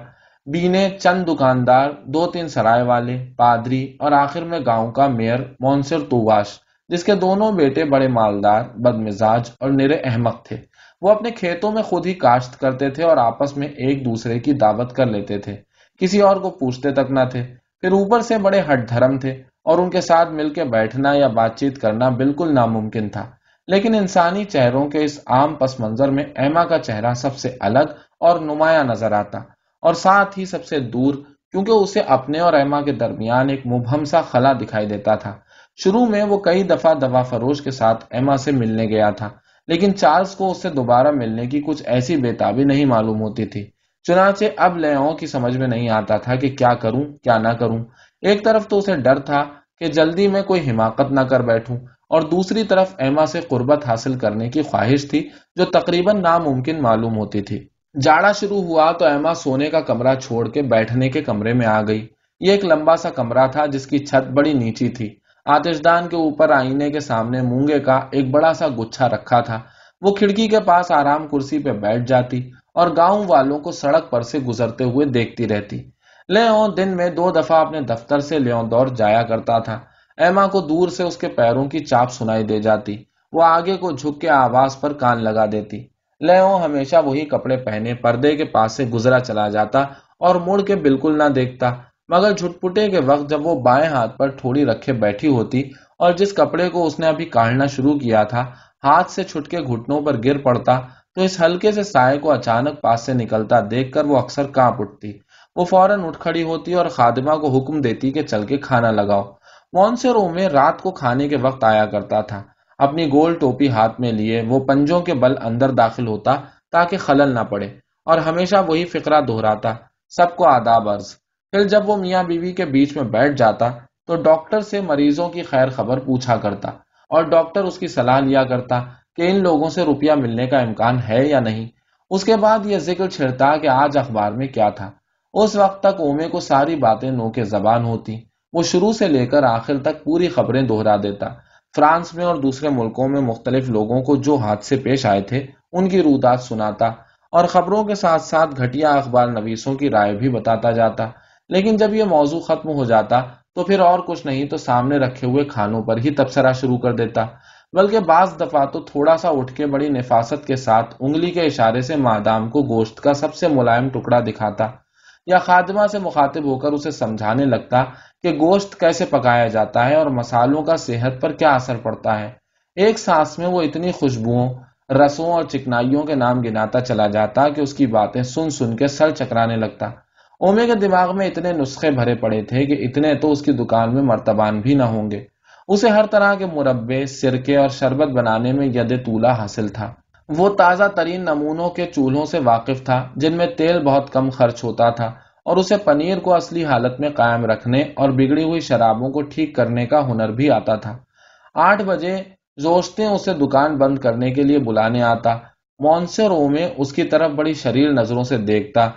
بینے چند دکاندار، دو تین سرائے والے، پادری اور آخر میں گاؤں کا میئر مونسر تواش جس کے دونوں بیٹے بڑے مالدار بد مزاج اور نرے احمق تھے۔ وہ اپنے کھیتوں میں خود ہی کاشت کرتے تھے اور آپس میں ایک دوسرے کی دعوت کر لیتے تھے۔ کسی اور کو پوچھتے تک نہ تھے۔ پھر اوپر سے بڑے ہٹ دھرم تھے اور ان کے ساتھ مل کے بیٹھنا یا بات چیت کرنا بالکل ناممکن تھا۔ لیکن انسانی چہروں کے اس عام پس منظر میں ایما کا چہرہ سب سے الگ اور نمایاں نظر آتا اور ساتھ ہی سب سے دور، کیونکہ اسے اپنے اور ایما کے درمیان ایک مبہم سا خلا دکھائی دیتا تھا۔ شروع میں وہ کئی دفعہ دوا فروش کے ساتھ ایما سے ملنے گیا تھا، لیکن چارلز کو اس سے دوبارہ ملنے کی کچھ ایسی بےتابی نہیں معلوم ہوتی تھی۔ چنانچہ اب لیوں کی سمجھ میں نہیں آتا تھا کہ کیا کروں، کیا نہ کروں۔ ایک طرف تو اسے ڈر تھا کہ جلدی میں کوئی حماقت نہ کر بیٹھوں، اور دوسری طرف ایما سے قربت حاصل کرنے کی خواہش تھی جو تقریباً ناممکن معلوم ہوتی تھی۔ جاڑا شروع ہوا تو ایما سونے کا کمرہ چھوڑ کے بیٹھنے کے کمرے میں آ گئی۔ یہ ایک لمبا سا کمرہ تھا جس کی چھت بڑی نیچی تھی۔ آتش دان کے اوپر آئینے کے سامنے مونگے کا ایک بڑا سا گچھا رکھا تھا۔ وہ کھڑکی کے پاس آرام کرسی پہ بیٹھ جاتی اور گاؤں والوں کو سڑک پر سے گزرتے ہوئے دیکھتی رہتی۔ لیون دن میں دو دفعہ اپنے دفتر سے لیون دور جایا کرتا تھا۔ ایما کو دور سے اس کے پیروں کی چاپ سنائی دے جاتی۔ وہ آگے کو جھک کے آواز پر کان لگا دیتی۔ لیون ہمیشہ وہی کپڑے پہنے پردے کے پاس سے گزرا چلا جاتا اور مڑ کے بالکل نہ دیکھتا۔ مگر جھٹپٹے کے وقت جب وہ بائیں ہاتھ پر تھوڑی رکھے بیٹھی ہوتی اور جس کپڑے کو اس نے ابھی کاٹنا شروع کیا تھا، ہاتھ سے چھٹ کے گھٹنوں پر گر پڑتا، تو اس ہلکے سے سائے کو اچانک پاس سے نکلتا دیکھ کر وہ اکثر کانپ اٹھتی۔ وہ فوراً اٹھ کھڑی ہوتی اور خادمہ کو حکم دیتی کہ چل کے کھانا لگاؤ۔ مونسر میں رات کو کھانے کے وقت آیا کرتا تھا۔ اپنی گول ٹوپی ہاتھ میں لیے، وہ پنجوں کے بل اندر داخل ہوتا تاکہ خلل نہ پڑے اور ہمیشہ وہی فکرہ دہراتا، سب کو آداب عرض۔ پھر جب وہ میاں بیوی کے بیچ میں بیٹھ جاتا تو ڈاکٹر سے مریضوں کی خیر خبر پوچھا کرتا اور ڈاکٹر اس کی صلاح لیا کرتا کہ ان لوگوں سے روپیہ ملنے کا امکان ہے یا نہیں۔ اس کے بعد یہ ذکر چھڑتا کہ آج اخبار میں کیا تھا۔ اس وقت تک اومے کو ساری باتیں نو کے زبان ہوتی۔ وہ شروع سے لے کر آخر تک پوری خبریں دوہرا دیتا۔ فرانس میں اور دوسرے ملکوں میں مختلف لوگوں کو جو حادثے پیش آئے تھے، ان کی رودات سناتا اور خبروں کے ساتھ ساتھ گھٹیا اخبار نویسوں کی رائے بھی بتاتا جاتا۔ لیکن جب یہ موضوع ختم ہو جاتا تو پھر اور کچھ نہیں تو سامنے رکھے ہوئے کھانوں پر ہی تبصرہ شروع کر دیتا۔ بلکہ بعض دفعہ تو تھوڑا سا اٹھ کے بڑی نفاست کے ساتھ انگلی کے اشارے سے مادام کو گوشت کا سب سے ملائم ٹکڑا دکھاتا یا خادمہ سے مخاطب ہو کر اسے سمجھانے لگتا کہ گوشت کیسے پکایا جاتا ہے اور مسالوں کا صحت پر کیا اثر پڑتا ہے۔ ایک سانس میں وہ اتنی خوشبوؤں، رسوں اور چکنائیوں کے نام گناتا چلا جاتا کہ اس کی باتیں سن سن کے سر چکرانے لگتا۔ اومے کے دماغ میں اتنے نسخے بھرے پڑے تھے کہ اتنے تو اس کی دکان میں مرتبان بھی نہ ہوں گے۔ اسے ہر طرح کے مربے سرکے اور شربت بنانے میں ید تولا حاصل تھا۔ وہ تازہ ترین نمونوں کے چولہوں سے واقف تھا، جن میں تیل بہت کم خرچ ہوتا تھا اور اسے پنیر کو اصلی حالت میں قائم رکھنے اور بگڑی ہوئی شرابوں کو ٹھیک کرنے کا ہنر بھی آتا تھا۔ آٹھ بجے زوشتے اسے دکان بند کرنے کے لیے بلانے آتا۔ مونسر او میں اس کی طرف بڑی شریر نظروں سے دیکھتا۔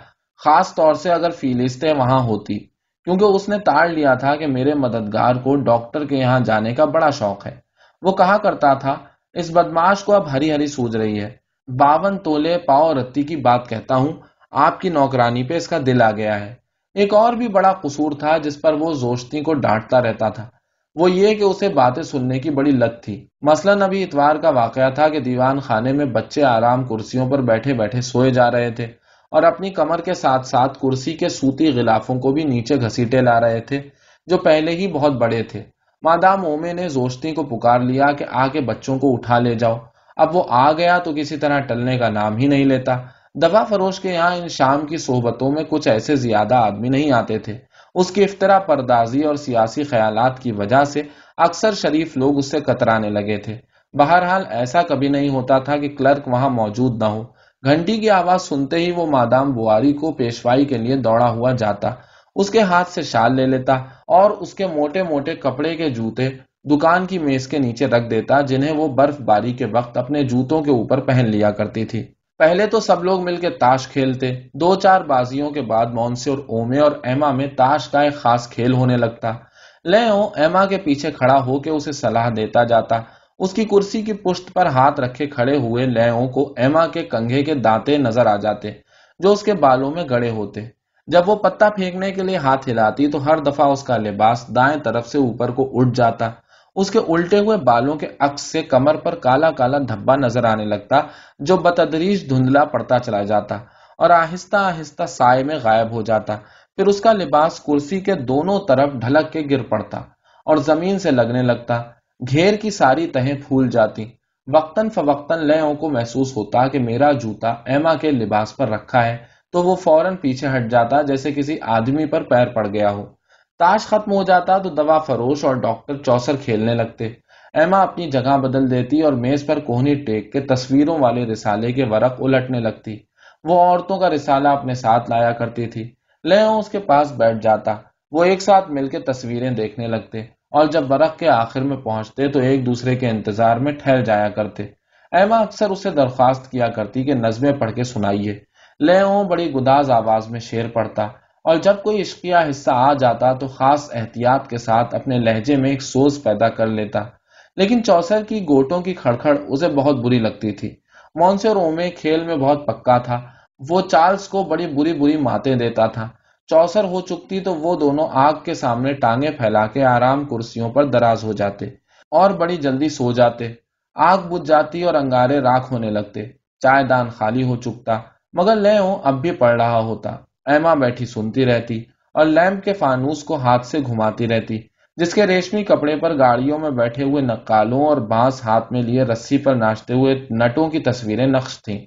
خاص طور سے اگر فیلستے وہاں ہوتی، کیونکہ اس نے تاڑ لیا تھا کہ میرے مددگار کو ڈاکٹر کے یہاں جانے کا بڑا شوق ہے۔ وہ کہا کرتا تھا، اس بدماش کو اب ہری ہری سوج رہی ہے۔ باون تولے پاؤ رتی کی بات کہتا ہوں، آپ کی نوکرانی پہ اس کا دل آ گیا ہے۔ ایک اور بھی بڑا قصور تھا جس پر وہ زوشتی کو ڈانٹتا رہتا تھا۔ وہ یہ کہ اسے باتیں سننے کی بڑی لت تھی۔ مثلاً ابھی اتوار کا واقعہ تھا کہ دیوان خانے میں بچے آرام کرسیوں پر بیٹھے بیٹھے سوئے جا رہے تھے۔ اور اپنی کمر کے ساتھ ساتھ کرسی کے سوتی غلافوں کو بھی نیچے گھسیٹے لا رہے تھے، جو پہلے ہی بہت بڑے تھے۔ مادام اومے نے زوشتی کو پکار لیا کہ آ کے بچوں کو اٹھا لے جاؤ۔ اب وہ آ گیا تو کسی طرح ٹلنے کا نام ہی نہیں لیتا۔ دوا فروش کے یہاں ان شام کی صحبتوں میں کچھ ایسے زیادہ آدمی نہیں آتے تھے۔ اس کی افطرا پردازی اور سیاسی خیالات کی وجہ سے اکثر شریف لوگ اس سے کترانے لگے تھے۔ بہرحال ایسا کبھی نہیں ہوتا تھا کہ کلرک وہاں موجود نہ ہو۔ گھنٹی کی آواز سنتے ہی وہ مادام بواری کو پیشوائی کے لیے دوڑا ہوا جاتا۔ اس کے ہاتھ سے شال لے لیتا اور اس کے موٹے موٹے کپڑے کے جوتے دکان کی میز کے نیچے رکھ دیتا، جنہیں وہ برف باری کے وقت اپنے جوتوں کے اوپر پہن لیا کرتی تھی۔ پہلے تو سب لوگ مل کے تاش کھیلتے، دو چار بازیوں کے بعد مونسے اور اومے اور ایما میں تاش کا ایک خاص کھیل ہونے لگتا۔ لے ایما کے پیچھے کھڑا ہو کے اسے صلاح دیتا جاتا۔ اس کی کرسی کی پشت پر ہاتھ رکھے کھڑے ہوئے لے کو ایما کے کنگھے کے دانتے نظر آ جاتے، جو اس کے بالوں میں گڑے ہوتے۔ جب وہ پتا پھینکنے کے لیے ہاتھ ہلاتی تو ہر دفعہ اس کا لباس دائیں طرف سے اوپر کو اٹھ جاتا۔ اس کے الٹے ہوئے بالوں کے عکس سے کمر پر کالا کالا دھبا نظر آنے لگتا، جو بتدریج دھندلا پڑتا چلا جاتا اور آہستہ آہستہ سائے میں غائب ہو جاتا۔ پھر اس کا لباس کرسی کے دونوں طرف ڈھلک کے گر پڑتا اور زمین سے لگنے لگتا۔ گھیر کی ساری تہیں پھول جاتی۔ وقتاً فوقتاً لئوں کو محسوس ہوتا کہ میرا جوتا ایما کے لباس پر رکھا ہے، تو وہ فوراً پیچھے ہٹ جاتا جیسے کسی آدمی پر پیر پڑ گیا ہو۔ تاش ختم ہو جاتا تو دوا فروش اور ڈاکٹر چوسر کھیلنے لگتے۔ ایما اپنی جگہ بدل دیتی اور میز پر کوہنی ٹیک کے تصویروں والے رسالے کے ورق الٹنے لگتی۔ وہ عورتوں کا رسالہ اپنے ساتھ لایا کرتی تھی۔ لو اس کے پاس بیٹھ جاتا۔ وہ ایک ساتھ مل کے تصویریں دیکھنے لگتے۔ اور جب ورق کے آخر میں پہنچتے تو ایک دوسرے کے انتظار میں ٹھہر جایا کرتے۔ ایما اکثر اسے درخواست کیا کرتی کہ نظمیں پڑھ کے سنائیے۔ لو بڑی گداز آواز میں شیر پڑتا اور جب کوئی عشقیہ حصہ آ جاتا تو خاص احتیاط کے ساتھ اپنے لہجے میں ایک سوز پیدا کر لیتا۔ لیکن چوسر کی گوٹوں کی کھڑکھڑ اسے بہت بری لگتی تھی۔ مونسے اور اومے کھیل میں بہت پکا تھا۔ وہ چارلز کو بڑی بری بری ماتیں دیتا تھا۔ چوسر ہو چکتی تو وہ دونوں آگ کے سامنے ٹانگیں پھیلا کے آرام کرسیوں پر دراز ہو جاتے اور بڑی جلدی سو جاتے۔ آگ بجھ جاتی اور انگارے راکھ ہونے لگتے۔ چائے دان خالی ہو چکتا، مگر لے اب بھی پڑ رہا ہوتا۔ ایما بیٹھی سنتی رہتی اور لیمپ کے فانوس کو ہاتھ سے گھماتی رہتی، جس کے ریشمی کپڑے پر گاڑیوں میں بیٹھے ہوئے نکالوں اور بانس ہاتھ میں لیے رسی پر ناچتے ہوئے نٹوں کی تصویریں نقش تھیں۔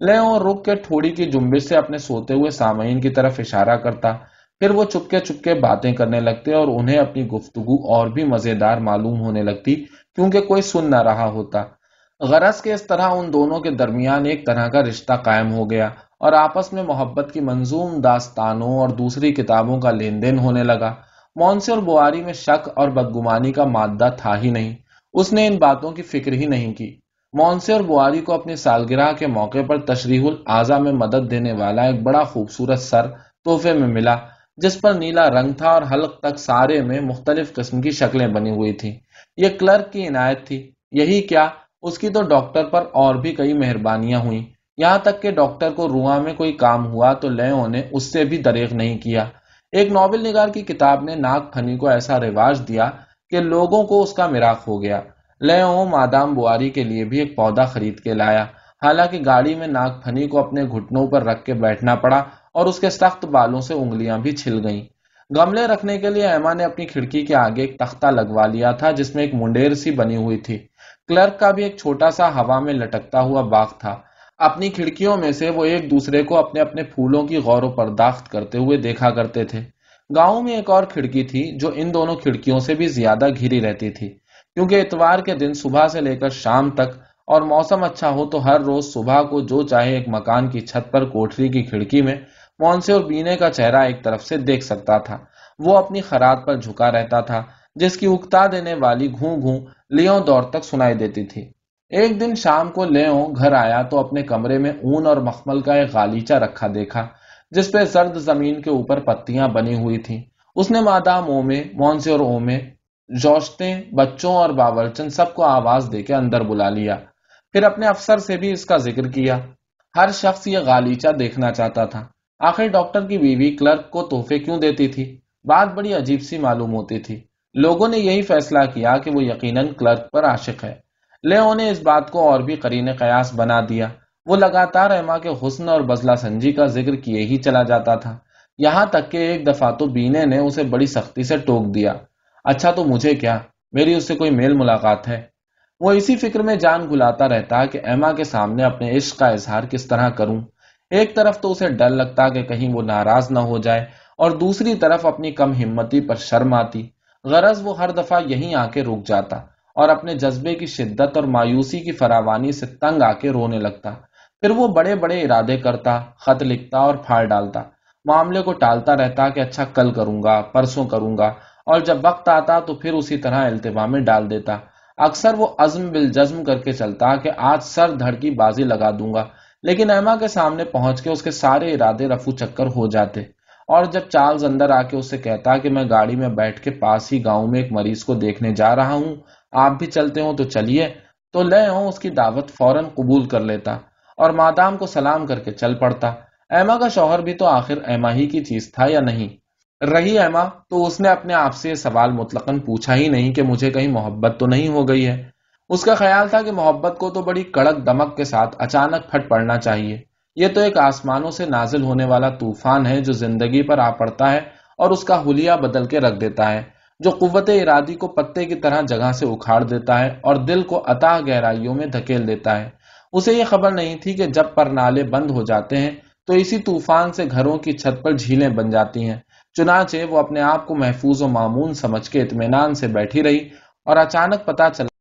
لے اور رک کے تھوڑی کی جنبش سے اپنے سوتے ہوئے سامعین کی طرف اشارہ کرتا۔ پھر وہ چپکے چپکے باتیں کرنے لگتے اور انہیں اپنی گفتگو اور بھی مزیدار معلوم ہونے لگتی کیونکہ کوئی سن نہ رہا ہوتا۔ غرض کے اس طرح ان دونوں کے درمیان ایک طرح کا رشتہ قائم ہو گیا اور آپس میں محبت کی منظوم داستانوں اور دوسری کتابوں کا لین دین ہونے لگا۔ مونسی اور بواری میں شک اور بدگمانی کا مادہ تھا ہی نہیں۔ اس نے ان باتوں کی فکر ہی نہیں کی۔ مونسی اور بواری کو اپنی سالگرہ کے موقع پر تشریح الاضا میں مدد دینے والا ایک بڑا خوبصورت سر تحفے میں ملا، جس پر نیلا رنگ تھا اور حلق تک سارے میں مختلف قسم کی شکلیں بنی ہوئی تھی یہ کلرک کی عنایت تھی۔ یہی کیا، اس کی تو ڈاکٹر پر اور بھی کئی مہربانیاں ہوئیں۔ یہاں تک کہ ڈاکٹر کو رواں میں کوئی کام ہوا تو لیو نے اس سے بھی دریغ نہیں کیا۔ ایک ناول نگار کی کتاب نے ناک پھنی کو ایسا رواج دیا کہ لوگوں کو اس کا میراخ ہو گیا۔ لیو مادام بواری کے لیے بھی ایک پودا خرید کے لایا۔ حالانکہ گاڑی میں ناک پھنی کو اپنے گھٹنوں پر رکھ کے بیٹھنا پڑا اور اس کے سخت بالوں سے انگلیاں بھی چھل گئیں۔ گملے رکھنے کے لیے ایما نے اپنی کھڑکی کے آگے ایک تختہ لگوا لیا تھا، جس میں ایک منڈیر سی بنی ہوئی تھی۔ کلرک کا بھی ایک چھوٹا سا ہوا میں لٹکتا ہوا باغ تھا۔ اپنی کھڑکیوں میں سے وہ ایک دوسرے کو اپنے اپنے پھولوں کی غور و پرداخت کرتے ہوئے دیکھا کرتے تھے۔ گاؤں میں ایک اور کھڑکی تھی، جو ان دونوں کھڑکیوں سے بھی زیادہ گھری رہتی تھی۔ کیونکہ اتوار کے دن صبح سے لے کر شام تک اور موسم اچھا ہو تو ہر روز صبح کو جو چاہے ایک مکان کی چھت پر کوٹری کی کھڑکی میں مونسے اور بینے کا چہرہ ایک طرف سے دیکھ سکتا تھا۔ وہ اپنی خراب پر جھکا رہتا تھا، جس کی اکتا دینے والی گھوں گھوں لیوں دور تک سنائی دیتی تھی۔ ایک دن شام کو لے گھر آیا تو اپنے کمرے میں اون اور مخمل کا ایک غالیچہ رکھا دیکھا، جس پہ زرد زمین کے اوپر پتیاں بنی ہوئی تھیں۔ اس نے مادام او میں مونسے اور او جوشتے بچوں اور باورچن سب کو آواز دے کے اندر بلا لیا۔ پھر اپنے افسر سے بھی اس کا ذکر کیا۔ ہر شخص یہ غالیچہ دیکھنا چاہتا تھا۔ آخر ڈاکٹر کی بیوی کلرک کو تحفے کیوں دیتی تھی؟ بات بڑی عجیب سی معلوم ہوتی تھی۔ لوگوں نے یہی فیصلہ کیا کہ وہ یقیناً کلرک پر عاشق ہے۔ لیو نے اس بات کو اور بھی قرین قیاس بنا دیا۔ وہ لگاتار ایما کے حسن اور بزلہ سنجی کا ذکر کیے ہی چلا جاتا تھا۔ یہاں تک کہ ایک دفعہ تو بینے نے اسے بڑی سختی سے ٹوک دیا۔ اچھا تو مجھے کیا؟ میری اس سے کوئی میل ملاقات ہے؟ وہ اسی فکر میں جان گلاتا رہتا کہ ایما کے سامنے اپنے عشق کا اظہار کس طرح کروں۔ ایک طرف تو اسے ڈر لگتا کہ کہیں وہ ناراض نہ ہو جائے اور دوسری طرف اپنی کم ہمتی پر شرم آتی۔ غرض وہ ہر دفعہ یہیں آ کے رک جاتا اور اپنے جذبے کی شدت اور مایوسی کی فراوانی سے تنگ آ کے رونے لگتا۔ پھر وہ بڑے بڑے ارادے کرتا، خط لکھتا اور پھاڑ ڈالتا۔ معاملے کو ٹالتا رہتا کہ اچھا کل کروں گا، پرسوں کروں گا۔ اور جب وقت آتا تو پھر اسی طرح التوا میں ڈال دیتا۔ اکثر وہ عزم بل جزم کر کے چلتا کہ آج سر دھڑ کی بازی لگا دوں گا، لیکن ایما کے سامنے پہنچ کے اس کے سارے ارادے رفو چکر ہو جاتے۔ اور جب چارلز اندر آ کے اسے کہتا کہ میں گاڑی میں بیٹھ کے پاس ہی گاؤں میں ایک مریض کو دیکھنے جا رہا ہوں، آپ بھی چلتے ہوں تو چلیے، تو لے ہوں اس کی دعوت فوراً قبول کر لیتا اور مادام کو سلام کر کے چل پڑتا۔ ایما کا شوہر بھی تو آخر ایما ہی کی چیز تھا یا نہیں؟ رہی ایما تو اس نے اپنے آپ سے سوال مطلقاً پوچھا ہی نہیں کہ مجھے کہیں محبت تو نہیں ہو گئی ہے۔ اس کا خیال تھا کہ محبت کو تو بڑی کڑک دمک کے ساتھ اچانک پھٹ پڑنا چاہیے۔ یہ تو ایک آسمانوں سے نازل ہونے والا طوفان ہے جو زندگی پر آ پڑتا ہے اور اس کا حلیہ بدل کے رکھ دیتا ہے، جو قوت ارادی کو پتے کی طرح جگہ سے اکھاڑ دیتا ہے اور دل کو عطا گہرائیوں میں دھکیل دیتا ہے۔ اسے یہ خبر نہیں تھی کہ جب پر نالے بند ہو جاتے ہیں تو اسی طوفان سے گھروں کی چھت پر جھیلیں بن جاتی ہیں۔ چنانچہ وہ اپنے آپ کو محفوظ و معمون سمجھ کے اطمینان سے بیٹھی رہی اور اچانک پتا چلا